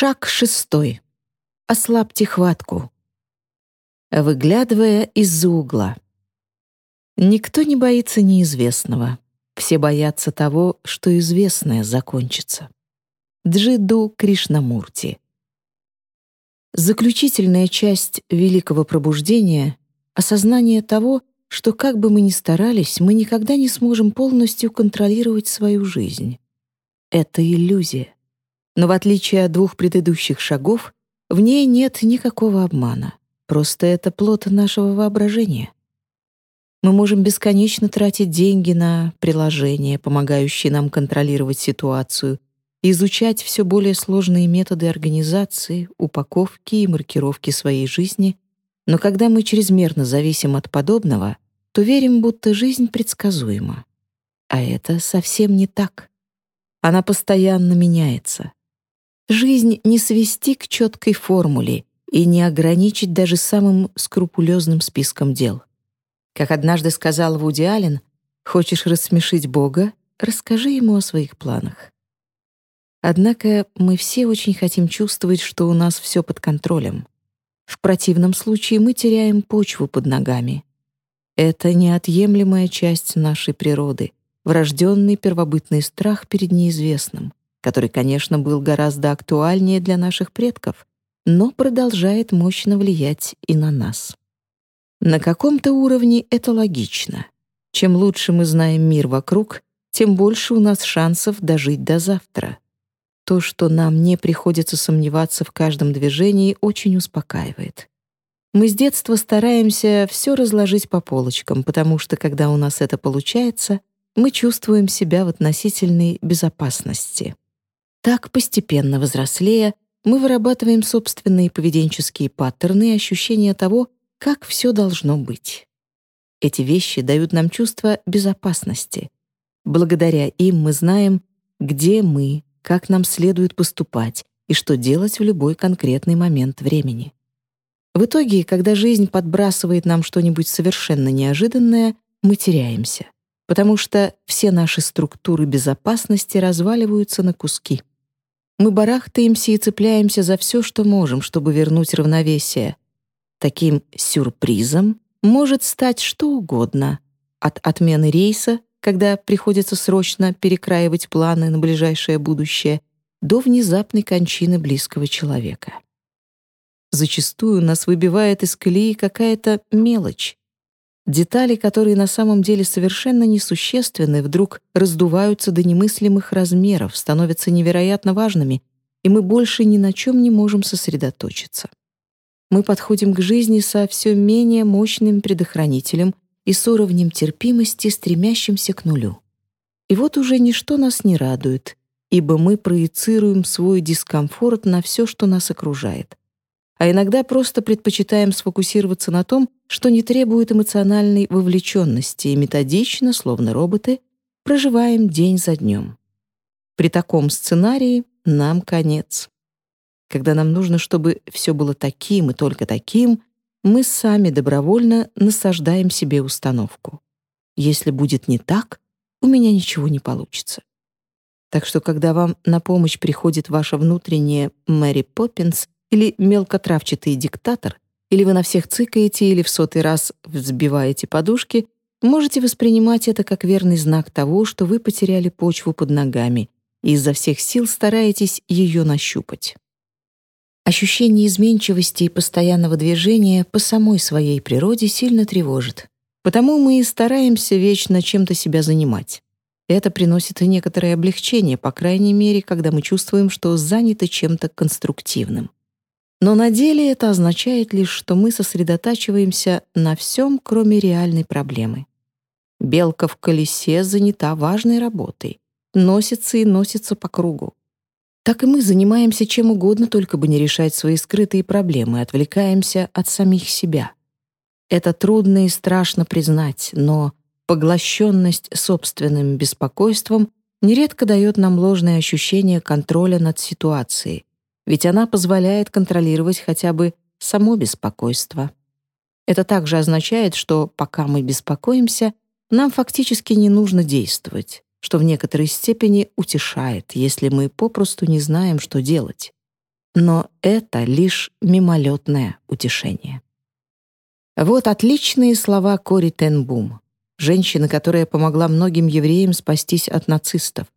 Шаг шестой. Ослабьте хватку. Выглядывая из-за угла. Никто не боится неизвестного. Все боятся того, что известное закончится. Джиду Кришнамурти. Заключительная часть великого пробуждения — осознание того, что как бы мы ни старались, мы никогда не сможем полностью контролировать свою жизнь. Это иллюзия. Но в отличие от двух предыдущих шагов, в ней нет никакого обмана. Просто это плод нашего воображения. Мы можем бесконечно тратить деньги на приложения, помогающие нам контролировать ситуацию, и изучать все более сложные методы организации, упаковки и маркировки своей жизни, но когда мы чрезмерно зависим от подобного, то верим, будто жизнь предсказуема. А это совсем не так. Она постоянно меняется. Жизнь не свести к четкой формуле и не ограничить даже самым скрупулезным списком дел. Как однажды сказал Вуди Аллен, «Хочешь рассмешить Бога? Расскажи ему о своих планах». Однако мы все очень хотим чувствовать, что у нас все под контролем. В противном случае мы теряем почву под ногами. Это неотъемлемая часть нашей природы, врожденный первобытный страх перед неизвестным, который, конечно, был гораздо актуальнее для наших предков, но продолжает мощно влиять и на нас. На каком-то уровне это логично. Чем лучше мы знаем мир вокруг, тем больше у нас шансов дожить до завтра. То, что нам не приходится сомневаться в каждом движении, очень успокаивает. Мы с детства стараемся все разложить по полочкам, потому что, когда у нас это получается, мы чувствуем себя в относительной безопасности. Так, постепенно взрослея, мы вырабатываем собственные поведенческие паттерны и ощущения того, как все должно быть. Эти вещи дают нам чувство безопасности. Благодаря им мы знаем, где мы, как нам следует поступать и что делать в любой конкретный момент времени. В итоге, когда жизнь подбрасывает нам что-нибудь совершенно неожиданное, мы теряемся, потому что все наши структуры безопасности разваливаются на куски. Мы барахтаемся и цепляемся за все, что можем, чтобы вернуть равновесие. Таким сюрпризом может стать что угодно. От отмены рейса, когда приходится срочно перекраивать планы на ближайшее будущее, до внезапной кончины близкого человека. Зачастую нас выбивает из колеи какая-то мелочь, Детали, которые на самом деле совершенно несущественны, вдруг раздуваются до немыслимых размеров, становятся невероятно важными, и мы больше ни на чем не можем сосредоточиться. Мы подходим к жизни со все менее мощным предохранителем и с уровнем терпимости, стремящимся к нулю. И вот уже ничто нас не радует, ибо мы проецируем свой дискомфорт на все, что нас окружает а иногда просто предпочитаем сфокусироваться на том, что не требует эмоциональной вовлеченности и методично, словно роботы, проживаем день за днем. При таком сценарии нам конец. Когда нам нужно, чтобы все было таким и только таким, мы сами добровольно насаждаем себе установку. Если будет не так, у меня ничего не получится. Так что, когда вам на помощь приходит ваша внутренняя Мэри Поппинс — или мелкотравчатый диктатор, или вы на всех цыкаете, или в сотый раз взбиваете подушки, можете воспринимать это как верный знак того, что вы потеряли почву под ногами и изо всех сил стараетесь ее нащупать. Ощущение изменчивости и постоянного движения по самой своей природе сильно тревожит. Потому мы и стараемся вечно чем-то себя занимать. Это приносит некоторое облегчение, по крайней мере, когда мы чувствуем, что заняты чем-то конструктивным. Но на деле это означает лишь, что мы сосредотачиваемся на всем, кроме реальной проблемы. Белка в колесе занята важной работой, носится и носится по кругу. Так и мы занимаемся чем угодно, только бы не решать свои скрытые проблемы, отвлекаемся от самих себя. Это трудно и страшно признать, но поглощенность собственным беспокойством нередко дает нам ложное ощущение контроля над ситуацией, ведь она позволяет контролировать хотя бы само беспокойство. Это также означает, что пока мы беспокоимся, нам фактически не нужно действовать, что в некоторой степени утешает, если мы попросту не знаем, что делать. Но это лишь мимолетное утешение. Вот отличные слова Кори Тенбум, женщины, которая помогла многим евреям спастись от нацистов.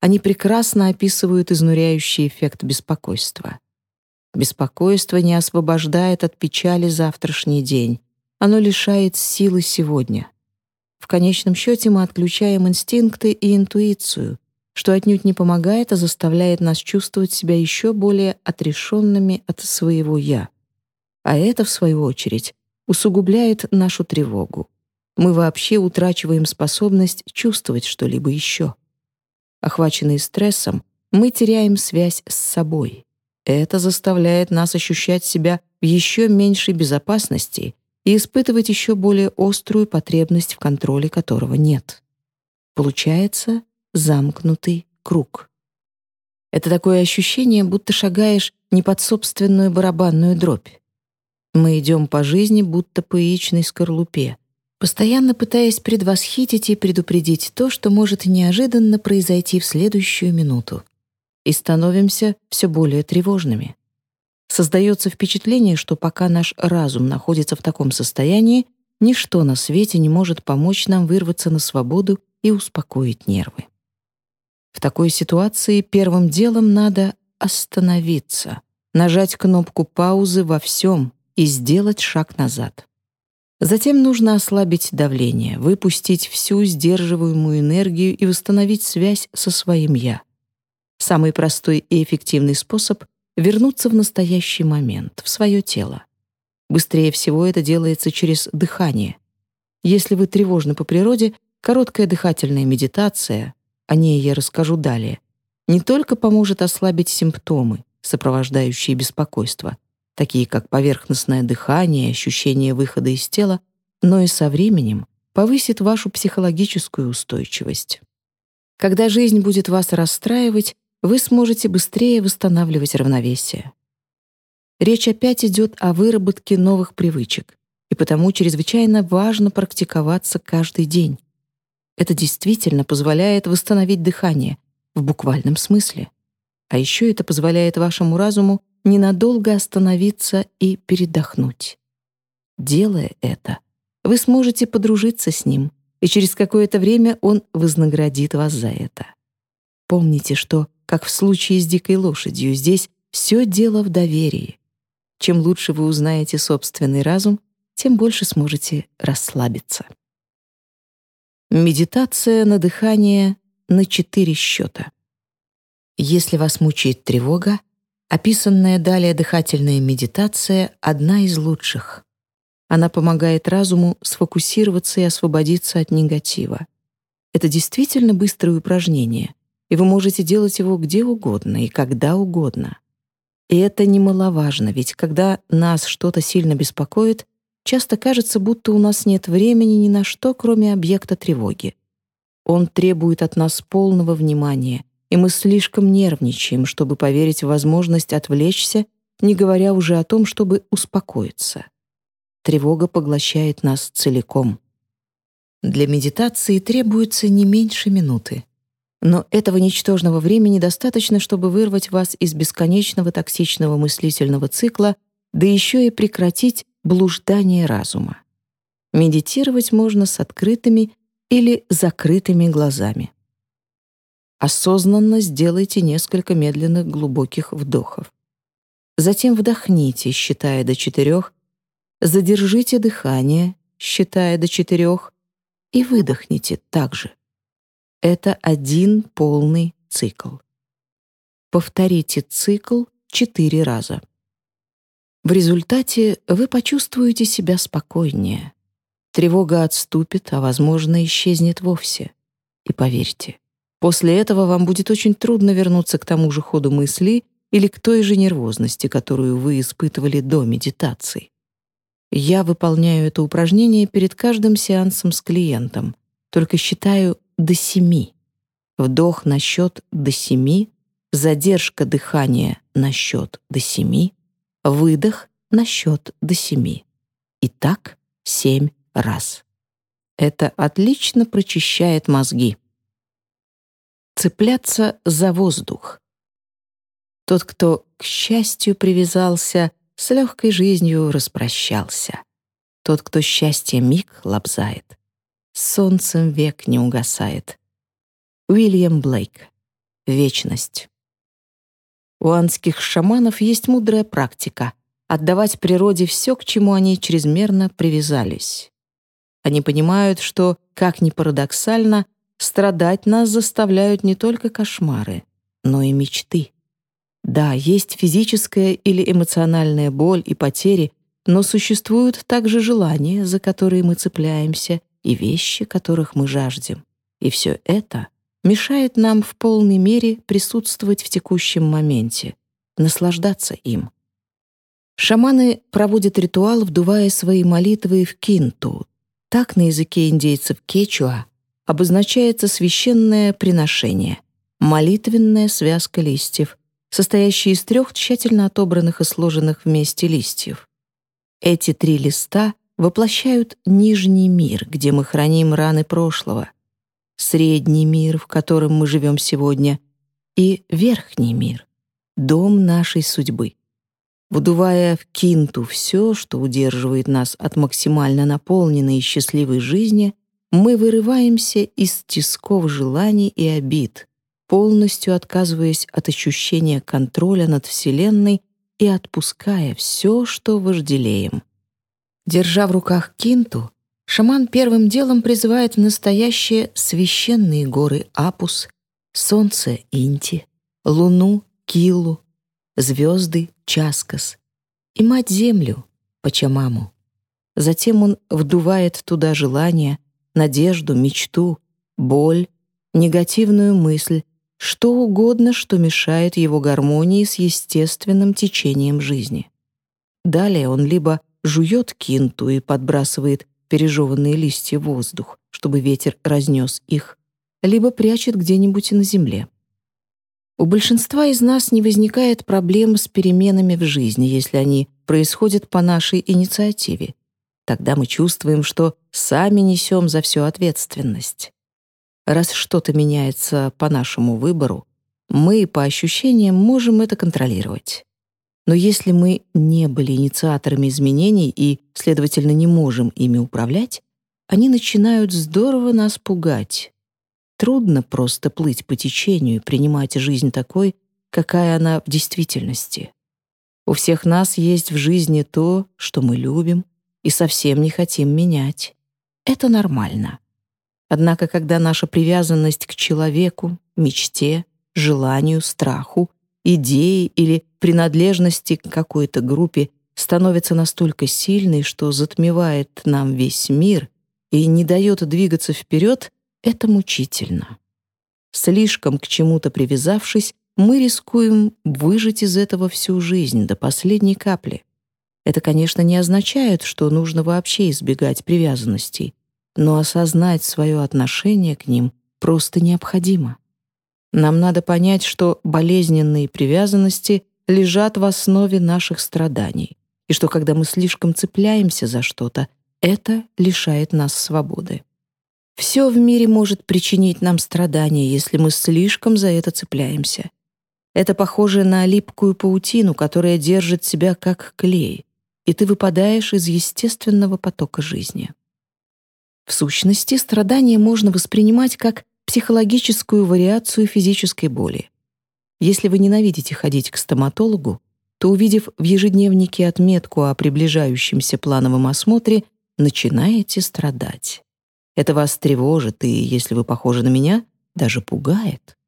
Они прекрасно описывают изнуряющий эффект беспокойства. Беспокойство не освобождает от печали завтрашний день. Оно лишает силы сегодня. В конечном счете мы отключаем инстинкты и интуицию, что отнюдь не помогает, а заставляет нас чувствовать себя еще более отрешенными от своего «я». А это, в свою очередь, усугубляет нашу тревогу. Мы вообще утрачиваем способность чувствовать что-либо еще. Охваченные стрессом, мы теряем связь с собой. Это заставляет нас ощущать себя в еще меньшей безопасности и испытывать еще более острую потребность, в контроле которого нет. Получается замкнутый круг. Это такое ощущение, будто шагаешь не под собственную барабанную дробь. Мы идем по жизни, будто по яичной скорлупе, постоянно пытаясь предвосхитить и предупредить то, что может неожиданно произойти в следующую минуту. И становимся все более тревожными. Создается впечатление, что пока наш разум находится в таком состоянии, ничто на свете не может помочь нам вырваться на свободу и успокоить нервы. В такой ситуации первым делом надо остановиться, нажать кнопку паузы во всем и сделать шаг назад. Затем нужно ослабить давление, выпустить всю сдерживаемую энергию и восстановить связь со своим «я». Самый простой и эффективный способ вернуться в настоящий момент, в свое тело. Быстрее всего это делается через дыхание. Если вы тревожны по природе, короткая дыхательная медитация, о ней я расскажу далее, не только поможет ослабить симптомы, сопровождающие беспокойство, такие как поверхностное дыхание ощущение выхода из тела, но и со временем повысит вашу психологическую устойчивость. Когда жизнь будет вас расстраивать, вы сможете быстрее восстанавливать равновесие. Речь опять идет о выработке новых привычек, и потому чрезвычайно важно практиковаться каждый день. Это действительно позволяет восстановить дыхание, в буквальном смысле. А еще это позволяет вашему разуму ненадолго остановиться и передохнуть. Делая это, вы сможете подружиться с ним, и через какое-то время он вознаградит вас за это. Помните, что как в случае с дикой лошадью, здесь все дело в доверии. Чем лучше вы узнаете собственный разум, тем больше сможете расслабиться. Медитация на дыхание на четыре счета. Если вас мучает тревога, описанная далее дыхательная медитация — одна из лучших. Она помогает разуму сфокусироваться и освободиться от негатива. Это действительно быстрое упражнение и вы можете делать его где угодно и когда угодно. И это немаловажно, ведь когда нас что-то сильно беспокоит, часто кажется, будто у нас нет времени ни на что, кроме объекта тревоги. Он требует от нас полного внимания, и мы слишком нервничаем, чтобы поверить в возможность отвлечься, не говоря уже о том, чтобы успокоиться. Тревога поглощает нас целиком. Для медитации требуется не меньше минуты. Но этого ничтожного времени достаточно, чтобы вырвать вас из бесконечного токсичного мыслительного цикла, да еще и прекратить блуждание разума. Медитировать можно с открытыми или закрытыми глазами. Осознанно сделайте несколько медленных глубоких вдохов. Затем вдохните, считая до четырех, задержите дыхание, считая до четырех, и выдохните также. Это один полный цикл. Повторите цикл четыре раза. В результате вы почувствуете себя спокойнее. Тревога отступит, а, возможно, исчезнет вовсе. И поверьте, после этого вам будет очень трудно вернуться к тому же ходу мысли или к той же нервозности, которую вы испытывали до медитации. Я выполняю это упражнение перед каждым сеансом с клиентом, только считаю до семи. Вдох на счет до семи, задержка дыхания на счет до семи, выдох на счет до семи. И так семь раз. Это отлично прочищает мозги. Цепляться за воздух. Тот, кто к счастью привязался, с легкой жизнью распрощался. Тот, кто счастье миг лобзает, солнцем век не угасает. Уильям Блейк. Вечность. У анских шаманов есть мудрая практика — отдавать природе все, к чему они чрезмерно привязались. Они понимают, что, как ни парадоксально, страдать нас заставляют не только кошмары, но и мечты. Да, есть физическая или эмоциональная боль и потери, но существуют также желания, за которые мы цепляемся, и вещи, которых мы жаждем. И все это мешает нам в полной мере присутствовать в текущем моменте, наслаждаться им. Шаманы проводят ритуал, вдувая свои молитвы в кинту. Так на языке индейцев кечуа обозначается священное приношение, молитвенная связка листьев, состоящая из трех тщательно отобранных и сложенных вместе листьев. Эти три листа воплощают нижний мир, где мы храним раны прошлого, средний мир, в котором мы живем сегодня, и верхний мир, дом нашей судьбы. Вдувая в кинту все, что удерживает нас от максимально наполненной и счастливой жизни, мы вырываемся из тисков желаний и обид, полностью отказываясь от ощущения контроля над Вселенной и отпуская все, что вожделеем. Держа в руках кинту, шаман первым делом призывает в настоящее священные горы Апус, солнце Инти, луну Килу, звезды Часкас и мать-землю Пачамаму. Затем он вдувает туда желание, надежду, мечту, боль, негативную мысль, что угодно, что мешает его гармонии с естественным течением жизни. Далее он либо жует кинту и подбрасывает пережеванные листья в воздух, чтобы ветер разнес их, либо прячет где-нибудь на земле. У большинства из нас не возникает проблем с переменами в жизни, если они происходят по нашей инициативе. Тогда мы чувствуем, что сами несем за всю ответственность. Раз что-то меняется по нашему выбору, мы, по ощущениям, можем это контролировать. Но если мы не были инициаторами изменений и, следовательно, не можем ими управлять, они начинают здорово нас пугать. Трудно просто плыть по течению и принимать жизнь такой, какая она в действительности. У всех нас есть в жизни то, что мы любим и совсем не хотим менять. Это нормально. Однако, когда наша привязанность к человеку, мечте, желанию, страху, идее или принадлежности к какой-то группе становится настолько сильной, что затмевает нам весь мир и не дает двигаться вперед, это мучительно. Слишком к чему-то привязавшись, мы рискуем выжить из этого всю жизнь до последней капли. Это, конечно, не означает, что нужно вообще избегать привязанностей но осознать свое отношение к ним просто необходимо. Нам надо понять, что болезненные привязанности лежат в основе наших страданий, и что когда мы слишком цепляемся за что-то, это лишает нас свободы. Все в мире может причинить нам страдания, если мы слишком за это цепляемся. Это похоже на липкую паутину, которая держит себя как клей, и ты выпадаешь из естественного потока жизни. В сущности, страдание можно воспринимать как психологическую вариацию физической боли. Если вы ненавидите ходить к стоматологу, то, увидев в ежедневнике отметку о приближающемся плановом осмотре, начинаете страдать. Это вас тревожит и, если вы похожи на меня, даже пугает.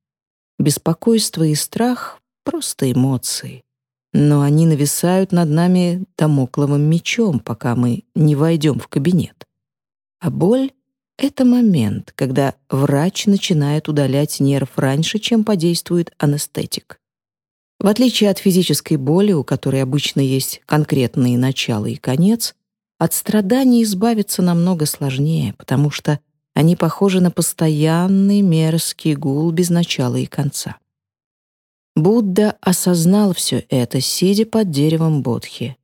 Беспокойство и страх — просто эмоции. Но они нависают над нами домокловым мечом, пока мы не войдем в кабинет. А боль — это момент, когда врач начинает удалять нерв раньше, чем подействует анестетик. В отличие от физической боли, у которой обычно есть конкретные начало и конец, от страданий избавиться намного сложнее, потому что они похожи на постоянный мерзкий гул без начала и конца. Будда осознал все это, сидя под деревом Бодхи.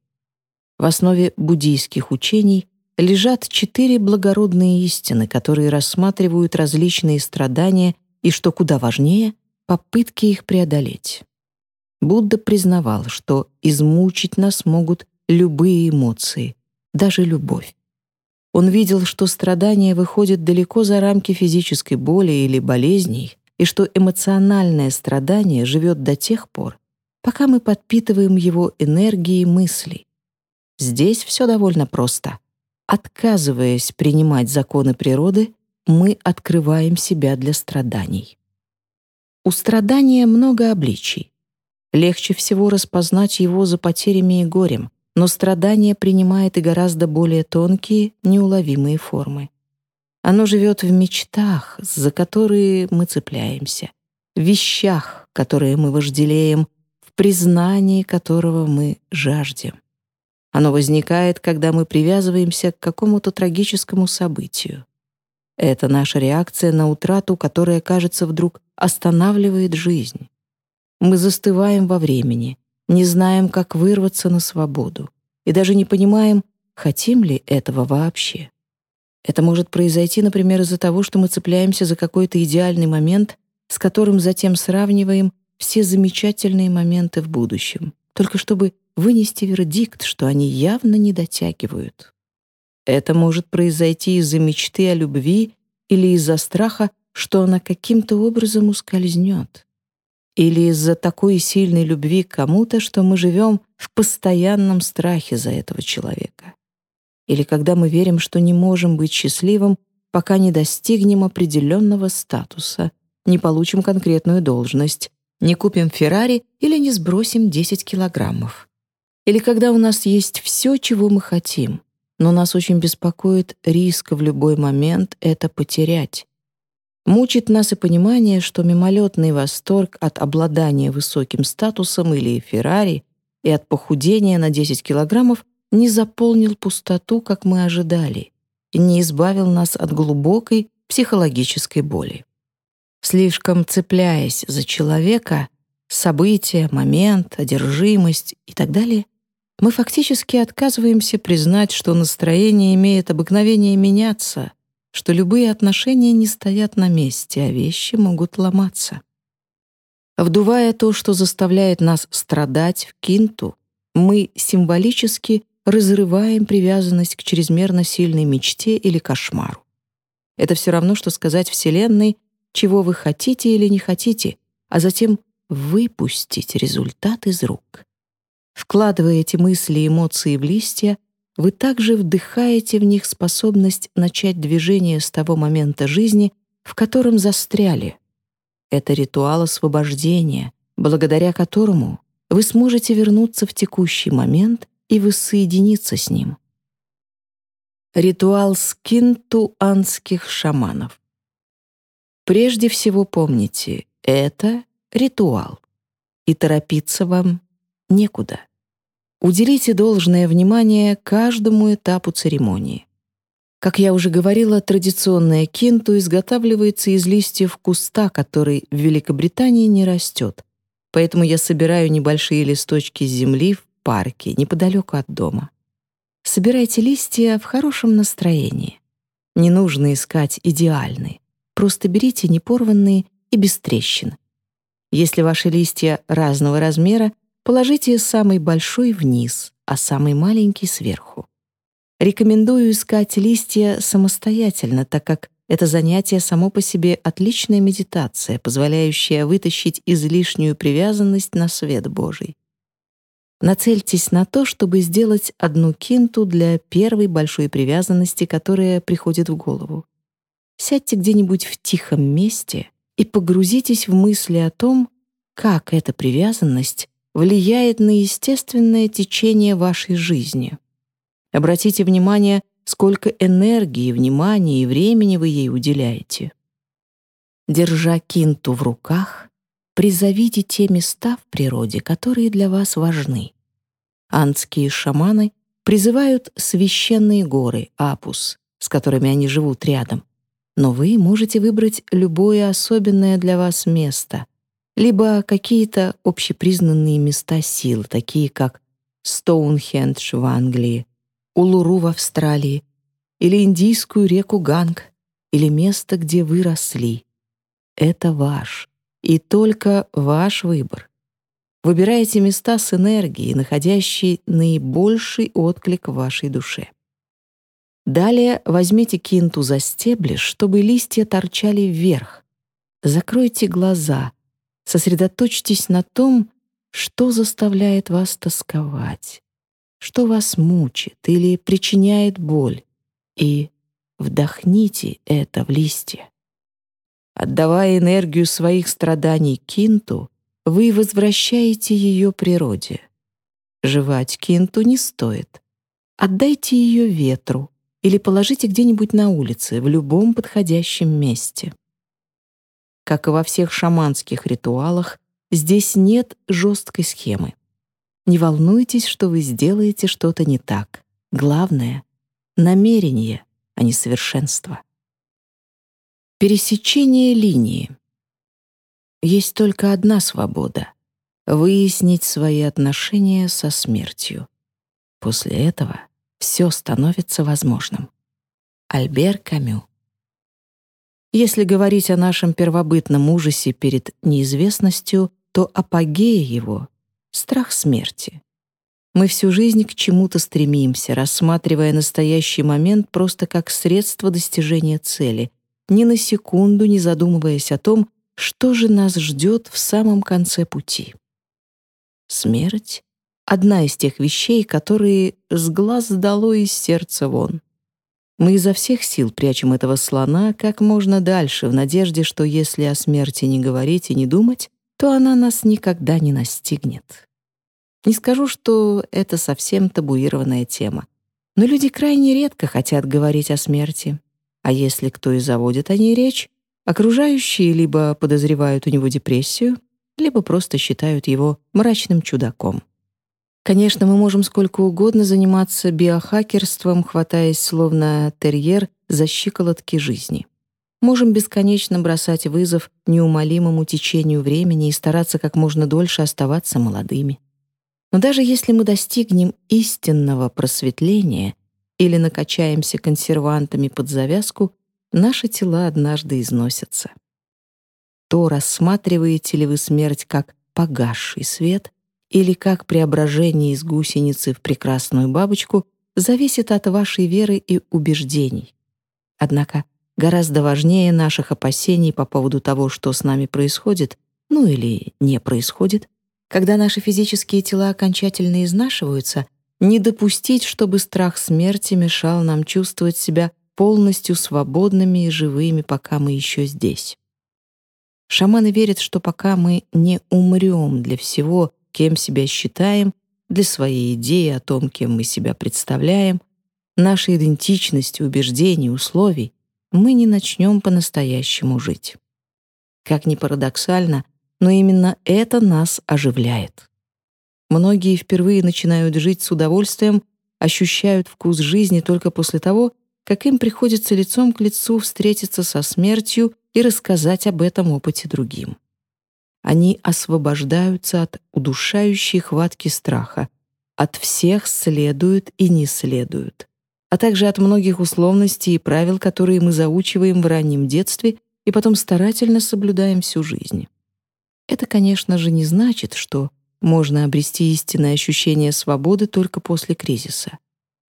В основе буддийских учений лежат четыре благородные истины, которые рассматривают различные страдания и, что куда важнее, попытки их преодолеть. Будда признавал, что измучить нас могут любые эмоции, даже любовь. Он видел, что страдания выходят далеко за рамки физической боли или болезней, и что эмоциональное страдание живет до тех пор, пока мы подпитываем его энергией мыслей. Здесь все довольно просто. Отказываясь принимать законы природы, мы открываем себя для страданий. У страдания много обличий. Легче всего распознать его за потерями и горем, но страдание принимает и гораздо более тонкие, неуловимые формы. Оно живет в мечтах, за которые мы цепляемся, в вещах, которые мы вожделеем, в признании которого мы жаждем. Оно возникает, когда мы привязываемся к какому-то трагическому событию. Это наша реакция на утрату, которая, кажется, вдруг останавливает жизнь. Мы застываем во времени, не знаем, как вырваться на свободу, и даже не понимаем, хотим ли этого вообще. Это может произойти, например, из-за того, что мы цепляемся за какой-то идеальный момент, с которым затем сравниваем все замечательные моменты в будущем, только чтобы вынести вердикт, что они явно не дотягивают. Это может произойти из-за мечты о любви или из-за страха, что она каким-то образом ускользнет или из-за такой сильной любви к кому-то, что мы живем в постоянном страхе за этого человека. Или когда мы верим, что не можем быть счастливым, пока не достигнем определенного статуса, не получим конкретную должность, не купим Феррари или не сбросим 10 килограммов. Или когда у нас есть все, чего мы хотим, но нас очень беспокоит риск в любой момент это потерять, Мучит нас и понимание, что мимолетный восторг от обладания высоким статусом или Феррари и от похудения на 10 килограммов не заполнил пустоту, как мы ожидали, и не избавил нас от глубокой психологической боли. Слишком цепляясь за человека, события, момент, одержимость и так далее, мы фактически отказываемся признать, что настроение имеет обыкновение меняться, что любые отношения не стоят на месте, а вещи могут ломаться. Вдувая то, что заставляет нас страдать в кинту, мы символически разрываем привязанность к чрезмерно сильной мечте или кошмару. Это все равно, что сказать Вселенной, чего вы хотите или не хотите, а затем выпустить результат из рук. Вкладывая эти мысли и эмоции в листья, вы также вдыхаете в них способность начать движение с того момента жизни, в котором застряли. Это ритуал освобождения, благодаря которому вы сможете вернуться в текущий момент и воссоединиться с ним. Ритуал скинтуанских шаманов. Прежде всего помните, это ритуал, и торопиться вам некуда. Уделите должное внимание каждому этапу церемонии. Как я уже говорила, традиционная кинту изготавливается из листьев куста, который в Великобритании не растет. Поэтому я собираю небольшие листочки земли в парке, неподалеку от дома. Собирайте листья в хорошем настроении. Не нужно искать идеальные. Просто берите непорванные и без трещин. Если ваши листья разного размера, Положите самый большой вниз, а самый маленький сверху. Рекомендую искать листья самостоятельно, так как это занятие само по себе отличная медитация, позволяющая вытащить излишнюю привязанность на свет Божий. Нацельтесь на то, чтобы сделать одну кинту для первой большой привязанности, которая приходит в голову. Сядьте где-нибудь в тихом месте и погрузитесь в мысли о том, как эта привязанность влияет на естественное течение вашей жизни. Обратите внимание, сколько энергии, внимания и времени вы ей уделяете. Держа кинту в руках, призовите те места в природе, которые для вас важны. Андские шаманы призывают священные горы, апус, с которыми они живут рядом. Но вы можете выбрать любое особенное для вас место — либо какие-то общепризнанные места сил, такие как Стоунхендж в Англии, Улуру в Австралии, или индийскую реку Ганг, или место, где вы росли. Это ваш, и только ваш выбор. Выбирайте места с энергией, находящей наибольший отклик в вашей душе. Далее возьмите кинту за стебли, чтобы листья торчали вверх. Закройте глаза, сосредоточьтесь на том, что заставляет вас тосковать, что вас мучит или причиняет боль, и вдохните это в листья. Отдавая энергию своих страданий кинту, вы возвращаете ее природе. Жевать кинту не стоит. Отдайте ее ветру, или положите где-нибудь на улице, в любом подходящем месте. Как и во всех шаманских ритуалах, здесь нет жесткой схемы. Не волнуйтесь, что вы сделаете что-то не так. Главное — намерение, а не совершенство. Пересечение линии. Есть только одна свобода — выяснить свои отношения со смертью. После этого все становится возможным. Альбер Камю. Если говорить о нашем первобытном ужасе перед неизвестностью, то апогея его — страх смерти. Мы всю жизнь к чему-то стремимся, рассматривая настоящий момент просто как средство достижения цели, ни на секунду не задумываясь о том, что же нас ждет в самом конце пути. Смерть одна из тех вещей, которые с глаз дало из сердца вон. Мы изо всех сил прячем этого слона как можно дальше, в надежде, что если о смерти не говорить и не думать, то она нас никогда не настигнет. Не скажу, что это совсем табуированная тема, но люди крайне редко хотят говорить о смерти. А если кто и заводит о ней речь, окружающие либо подозревают у него депрессию, либо просто считают его мрачным чудаком. Конечно, мы можем сколько угодно заниматься биохакерством, хватаясь словно терьер за щиколотки жизни. Можем бесконечно бросать вызов неумолимому течению времени и стараться как можно дольше оставаться молодыми. Но даже если мы достигнем истинного просветления или накачаемся консервантами под завязку, наши тела однажды износятся. То рассматриваете ли вы смерть как погасший свет или как преображение из гусеницы в прекрасную бабочку зависит от вашей веры и убеждений. Однако гораздо важнее наших опасений по поводу того, что с нами происходит, ну или не происходит, когда наши физические тела окончательно изнашиваются, не допустить, чтобы страх смерти мешал нам чувствовать себя полностью свободными и живыми, пока мы еще здесь. Шаманы верят, что пока мы не умрем для всего, кем себя считаем, для своей идеи о том, кем мы себя представляем, нашей идентичности, убеждений, условий, мы не начнем по-настоящему жить. Как ни парадоксально, но именно это нас оживляет. Многие впервые начинают жить с удовольствием, ощущают вкус жизни только после того, как им приходится лицом к лицу встретиться со смертью и рассказать об этом опыте другим. Они освобождаются от удушающей хватки страха, от всех следуют и не следуют, а также от многих условностей и правил, которые мы заучиваем в раннем детстве и потом старательно соблюдаем всю жизнь. Это, конечно же, не значит, что можно обрести истинное ощущение свободы только после кризиса.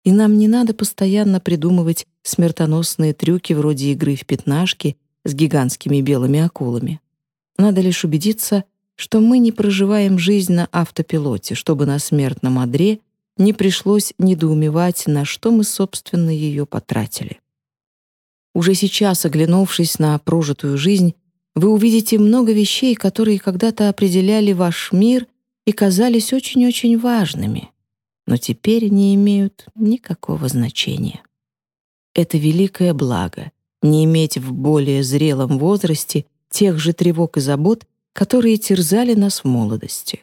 И нам не надо постоянно придумывать смертоносные трюки вроде игры в пятнашки с гигантскими белыми акулами. Надо лишь убедиться, что мы не проживаем жизнь на автопилоте, чтобы на смертном одре не пришлось недоумевать, на что мы, собственно, ее потратили. Уже сейчас, оглянувшись на прожитую жизнь, вы увидите много вещей, которые когда-то определяли ваш мир и казались очень-очень важными, но теперь не имеют никакого значения. Это великое благо — не иметь в более зрелом возрасте — тех же тревог и забот, которые терзали нас в молодости.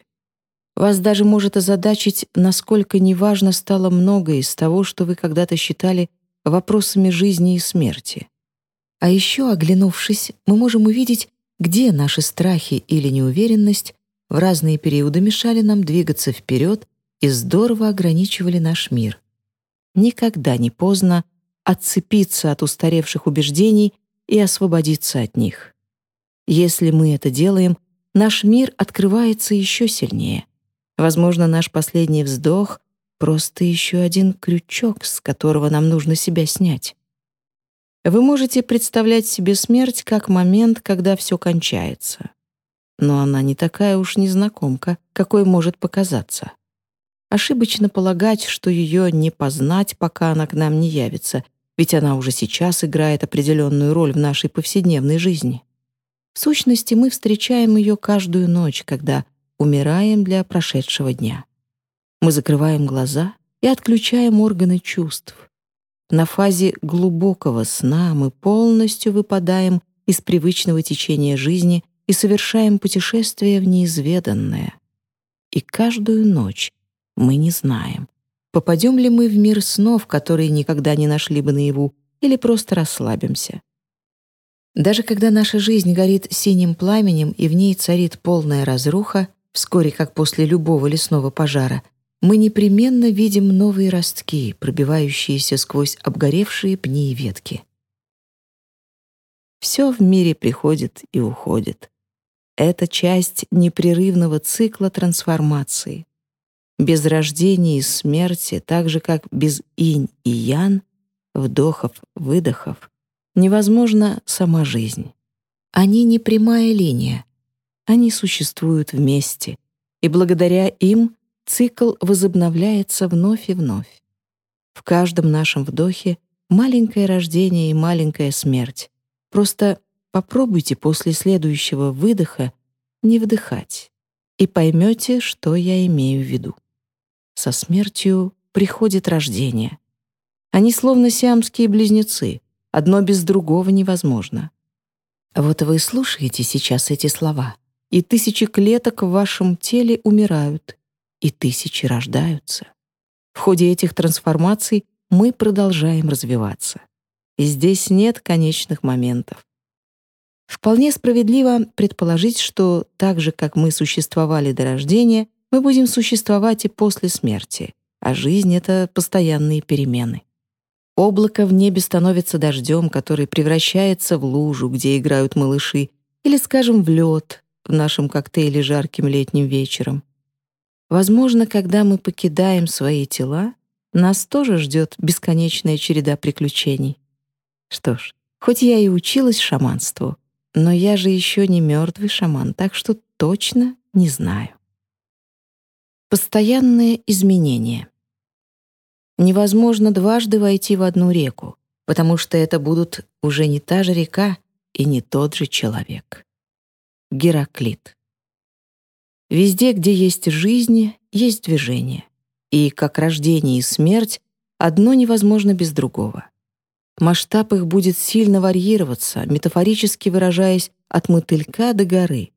Вас даже может озадачить, насколько неважно стало многое из того, что вы когда-то считали вопросами жизни и смерти. А еще, оглянувшись, мы можем увидеть, где наши страхи или неуверенность в разные периоды мешали нам двигаться вперед и здорово ограничивали наш мир. Никогда не поздно отцепиться от устаревших убеждений и освободиться от них. Если мы это делаем, наш мир открывается еще сильнее. Возможно, наш последний вздох — просто еще один крючок, с которого нам нужно себя снять. Вы можете представлять себе смерть как момент, когда все кончается. Но она не такая уж незнакомка, какой может показаться. Ошибочно полагать, что ее не познать, пока она к нам не явится, ведь она уже сейчас играет определенную роль в нашей повседневной жизни. В сущности, мы встречаем ее каждую ночь, когда умираем для прошедшего дня. Мы закрываем глаза и отключаем органы чувств. На фазе глубокого сна мы полностью выпадаем из привычного течения жизни и совершаем путешествие в неизведанное. И каждую ночь мы не знаем, попадем ли мы в мир снов, которые никогда не нашли бы наяву, или просто расслабимся. Даже когда наша жизнь горит синим пламенем и в ней царит полная разруха, вскоре как после любого лесного пожара, мы непременно видим новые ростки, пробивающиеся сквозь обгоревшие пни и ветки. Все в мире приходит и уходит. Это часть непрерывного цикла трансформации. Без рождения и смерти, так же как без инь и ян, вдохов-выдохов, невозможна сама жизнь. Они не прямая линия. Они существуют вместе, и благодаря им цикл возобновляется вновь и вновь. В каждом нашем вдохе маленькое рождение и маленькая смерть. Просто попробуйте после следующего выдоха не вдыхать, и поймете, что я имею в виду. Со смертью приходит рождение. Они словно сиамские близнецы, одно без другого невозможно. Вот вы слушаете сейчас эти слова, и тысячи клеток в вашем теле умирают, и тысячи рождаются. В ходе этих трансформаций мы продолжаем развиваться. И здесь нет конечных моментов. Вполне справедливо предположить, что так же, как мы существовали до рождения, мы будем существовать и после смерти, а жизнь — это постоянные перемены. Облако в небе становится дождем, который превращается в лужу, где играют малыши, или, скажем, в лед в нашем коктейле жарким летним вечером. Возможно, когда мы покидаем свои тела, нас тоже ждет бесконечная череда приключений. Что ж, хоть я и училась шаманству, но я же еще не мертвый шаман, так что точно не знаю. Постоянные изменения. Невозможно дважды войти в одну реку, потому что это будут уже не та же река и не тот же человек. Гераклит. Везде, где есть жизнь, есть движение. И как рождение и смерть, одно невозможно без другого. Масштаб их будет сильно варьироваться, метафорически выражаясь от мотылька до горы.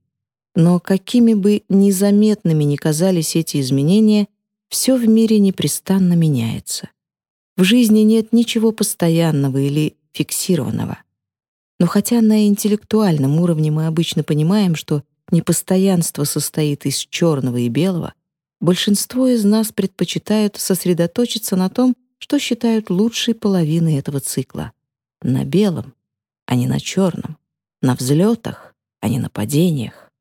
Но какими бы незаметными ни казались эти изменения, все в мире непрестанно меняется. В жизни нет ничего постоянного или фиксированного. Но хотя на интеллектуальном уровне мы обычно понимаем, что непостоянство состоит из черного и белого, большинство из нас предпочитают сосредоточиться на том, что считают лучшей половиной этого цикла — на белом, а не на черном, на взлетах, а не на падениях.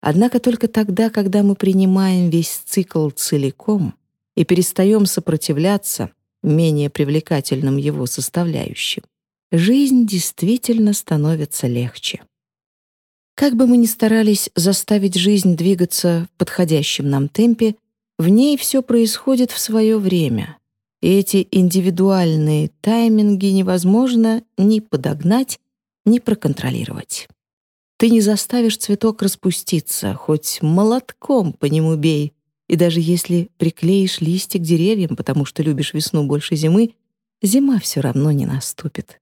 Однако только тогда, когда мы принимаем весь цикл целиком и перестаем сопротивляться менее привлекательным его составляющим, жизнь действительно становится легче. Как бы мы ни старались заставить жизнь двигаться в подходящем нам темпе, в ней все происходит в свое время, и эти индивидуальные тайминги невозможно ни подогнать, ни проконтролировать. Ты не заставишь цветок распуститься, хоть молотком по нему бей. И даже если приклеишь листья к деревьям, потому что любишь весну больше зимы, зима все равно не наступит.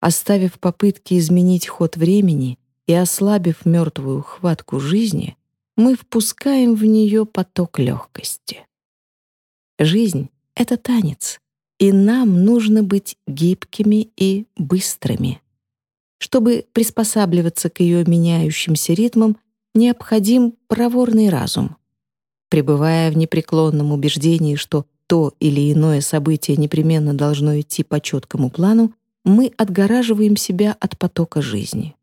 Оставив попытки изменить ход времени и ослабив мертвую хватку жизни, мы впускаем в нее поток легкости. Жизнь — это танец, и нам нужно быть гибкими и быстрыми. Чтобы приспосабливаться к ее меняющимся ритмам, необходим проворный разум. Пребывая в непреклонном убеждении, что то или иное событие непременно должно идти по четкому плану, мы отгораживаем себя от потока жизни.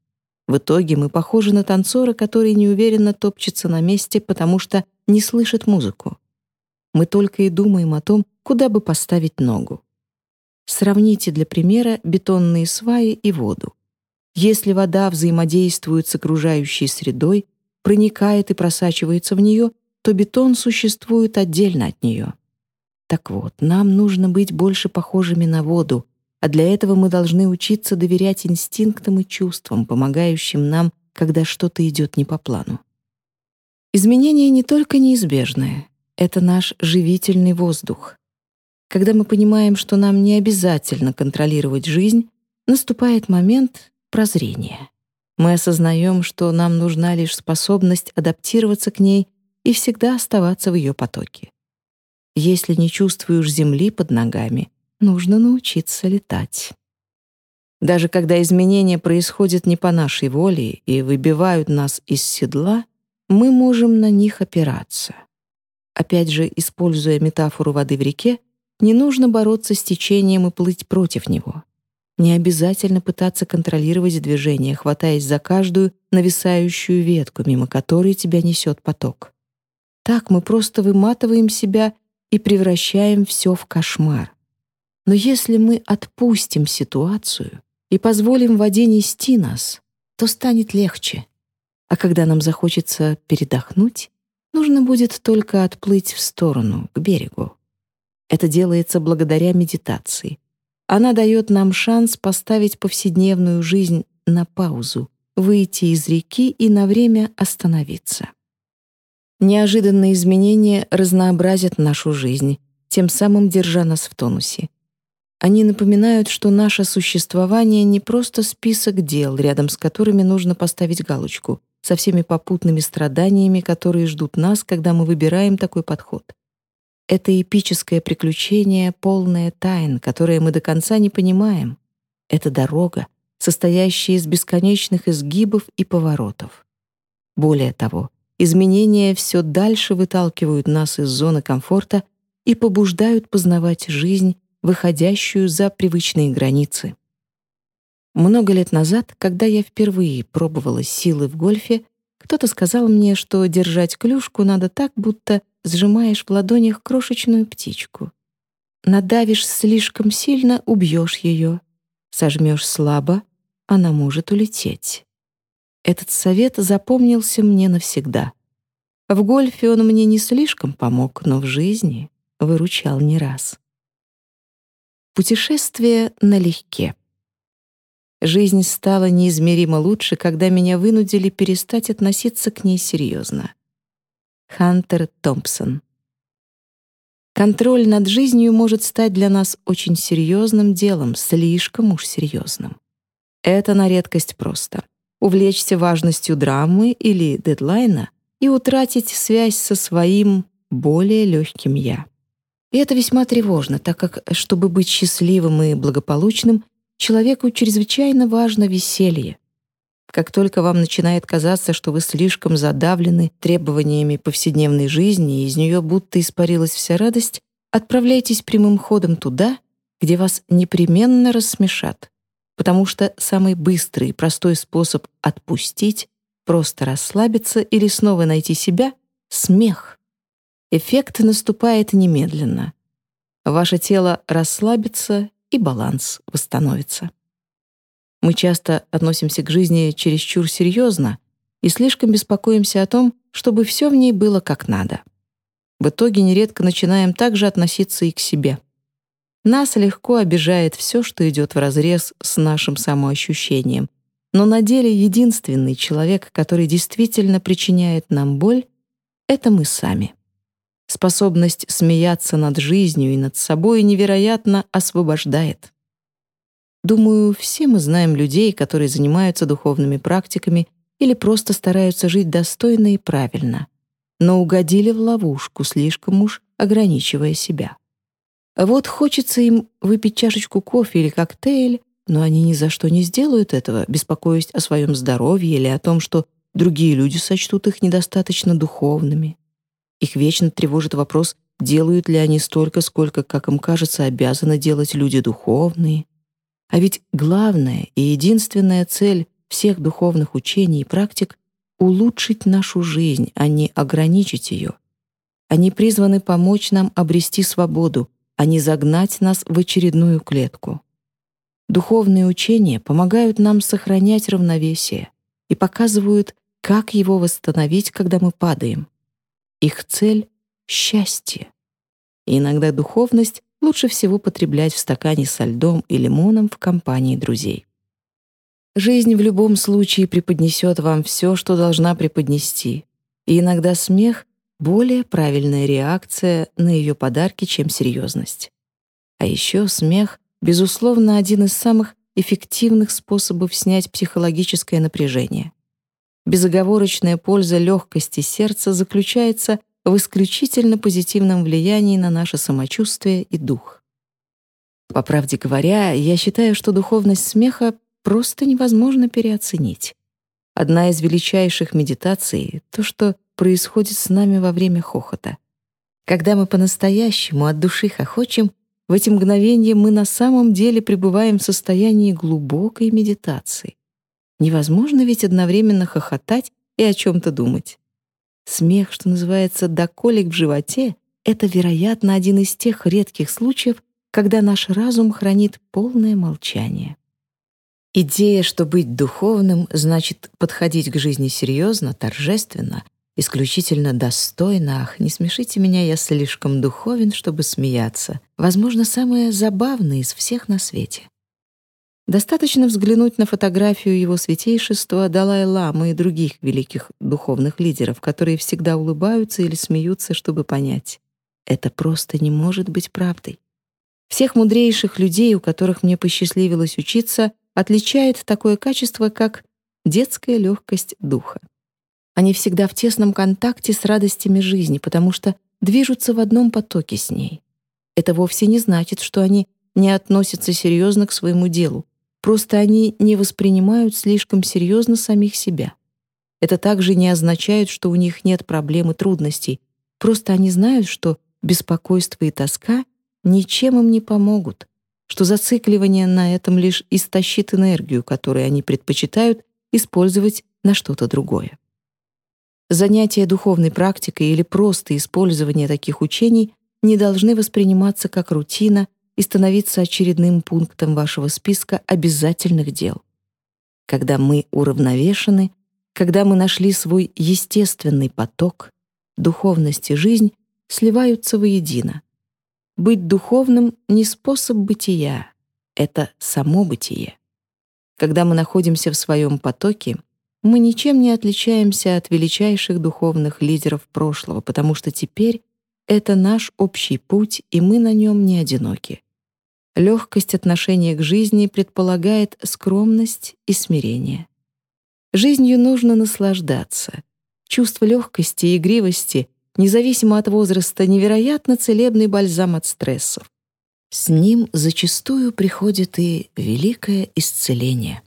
В итоге мы похожи на танцора, который неуверенно топчется на месте, потому что не слышит музыку. Мы только и думаем о том, куда бы поставить ногу. Сравните для примера бетонные сваи и воду. Если вода взаимодействует с окружающей средой, проникает и просачивается в нее, то бетон существует отдельно от нее. Так вот, нам нужно быть больше похожими на воду, а для этого мы должны учиться доверять инстинктам и чувствам, помогающим нам, когда что-то идет не по плану. Изменение не только неизбежное, это наш живительный воздух. Когда мы понимаем, что нам не обязательно контролировать жизнь, наступает момент прозрения. Мы осознаем, что нам нужна лишь способность адаптироваться к ней и всегда оставаться в ее потоке. Если не чувствуешь земли под ногами, нужно научиться летать. Даже когда изменения происходят не по нашей воле и выбивают нас из седла, мы можем на них опираться. Опять же, используя метафору воды в реке, не нужно бороться с течением и плыть против него. Не обязательно пытаться контролировать движение, хватаясь за каждую нависающую ветку, мимо которой тебя несет поток. Так мы просто выматываем себя и превращаем все в кошмар. Но если мы отпустим ситуацию и позволим воде нести нас, то станет легче. А когда нам захочется передохнуть, нужно будет только отплыть в сторону, к берегу. Это делается благодаря медитации. Она дает нам шанс поставить повседневную жизнь на паузу, выйти из реки и на время остановиться. Неожиданные изменения разнообразят нашу жизнь, тем самым держа нас в тонусе. Они напоминают, что наше существование не просто список дел, рядом с которыми нужно поставить галочку, со всеми попутными страданиями, которые ждут нас, когда мы выбираем такой подход. Это эпическое приключение, полное тайн, которые мы до конца не понимаем. Это дорога, состоящая из бесконечных изгибов и поворотов. Более того, изменения все дальше выталкивают нас из зоны комфорта и побуждают познавать жизнь выходящую за привычные границы. Много лет назад, когда я впервые пробовала силы в гольфе, кто-то сказал мне, что держать клюшку надо так, будто сжимаешь в ладонях крошечную птичку. Надавишь слишком сильно — убьешь ее. Сожмешь слабо — она может улететь. Этот совет запомнился мне навсегда. В гольфе он мне не слишком помог, но в жизни выручал не раз. Путешествие налегке. Жизнь стала неизмеримо лучше, когда меня вынудили перестать относиться к ней серьезно. Хантер Томпсон. Контроль над жизнью может стать для нас очень серьезным делом, слишком уж серьезным. Это на редкость просто. Увлечься важностью драмы или дедлайна и утратить связь со своим более легким «я». И это весьма тревожно, так как, чтобы быть счастливым и благополучным, человеку чрезвычайно важно веселье. Как только вам начинает казаться, что вы слишком задавлены требованиями повседневной жизни, и из нее будто испарилась вся радость, отправляйтесь прямым ходом туда, где вас непременно рассмешат, потому что самый быстрый и простой способ отпустить, просто расслабиться или снова найти себя — смех. Эффект наступает немедленно. Ваше тело расслабится, и баланс восстановится. Мы часто относимся к жизни чересчур серьезно и слишком беспокоимся о том, чтобы все в ней было как надо. В итоге нередко начинаем также относиться и к себе. Нас легко обижает все, что идет вразрез с нашим самоощущением, но на деле единственный человек, который действительно причиняет нам боль, — это мы сами. Способность смеяться над жизнью и над собой невероятно освобождает. Думаю, все мы знаем людей, которые занимаются духовными практиками или просто стараются жить достойно и правильно, но угодили в ловушку, слишком уж ограничивая себя. Вот хочется им выпить чашечку кофе или коктейль, но они ни за что не сделают этого, беспокоясь о своем здоровье или о том, что другие люди сочтут их недостаточно духовными. Их вечно тревожит вопрос, делают ли они столько, сколько, как им кажется, обязаны делать люди духовные. А ведь главная и единственная цель всех духовных учений и практик — улучшить нашу жизнь, а не ограничить ее. Они призваны помочь нам обрести свободу, а не загнать нас в очередную клетку. Духовные учения помогают нам сохранять равновесие и показывают, как его восстановить, когда мы падаем. Их цель — счастье. И иногда духовность лучше всего потреблять в стакане со льдом и лимоном в компании друзей. Жизнь в любом случае преподнесет вам все, что должна преподнести, и иногда смех — более правильная реакция на ее подарки, чем серьезность. А еще смех — безусловно, один из самых эффективных способов снять психологическое напряжение. Безоговорочная польза легкости сердца заключается в исключительно позитивном влиянии на наше самочувствие и дух. По правде говоря, я считаю, что духовность смеха просто невозможно переоценить. Одна из величайших медитаций — то, что происходит с нами во время хохота. Когда мы по-настоящему от души хохочем, в эти мгновения мы на самом деле пребываем в состоянии глубокой медитации. Невозможно ведь одновременно хохотать и о чем-то думать. Смех, что называется, до колик в животе, это, вероятно, один из тех редких случаев, когда наш разум хранит полное молчание. Идея, что быть духовным значит подходить к жизни серьезно, торжественно, исключительно достойно, ах, не смешите меня, я слишком духовен, чтобы смеяться, возможно, самое забавное из всех на свете. Достаточно взглянуть на фотографию его святейшества Далай-ламы и других великих духовных лидеров, которые всегда улыбаются или смеются, чтобы понять. Это просто не может быть правдой. Всех мудрейших людей, у которых мне посчастливилось учиться, отличает такое качество, как детская легкость духа. Они всегда в тесном контакте с радостями жизни, потому что движутся в одном потоке с ней. Это вовсе не значит, что они не относятся серьезно к своему делу, Просто они не воспринимают слишком серьезно самих себя. Это также не означает, что у них нет проблем и трудностей. Просто они знают, что беспокойство и тоска ничем им не помогут, что зацикливание на этом лишь истощит энергию, которую они предпочитают использовать на что-то другое. Занятия духовной практикой или просто использование таких учений не должны восприниматься как рутина и становиться очередным пунктом вашего списка обязательных дел. Когда мы уравновешены, когда мы нашли свой естественный поток, духовность и жизнь сливаются воедино. Быть духовным — не способ бытия, это само бытие. Когда мы находимся в своем потоке, мы ничем не отличаемся от величайших духовных лидеров прошлого, потому что теперь это наш общий путь, и мы на нем не одиноки. Легкость отношения к жизни предполагает скромность и смирение. Жизнью нужно наслаждаться. Чувство легкости и игривости, независимо от возраста, невероятно целебный бальзам от стрессов. С ним зачастую приходит и великое исцеление.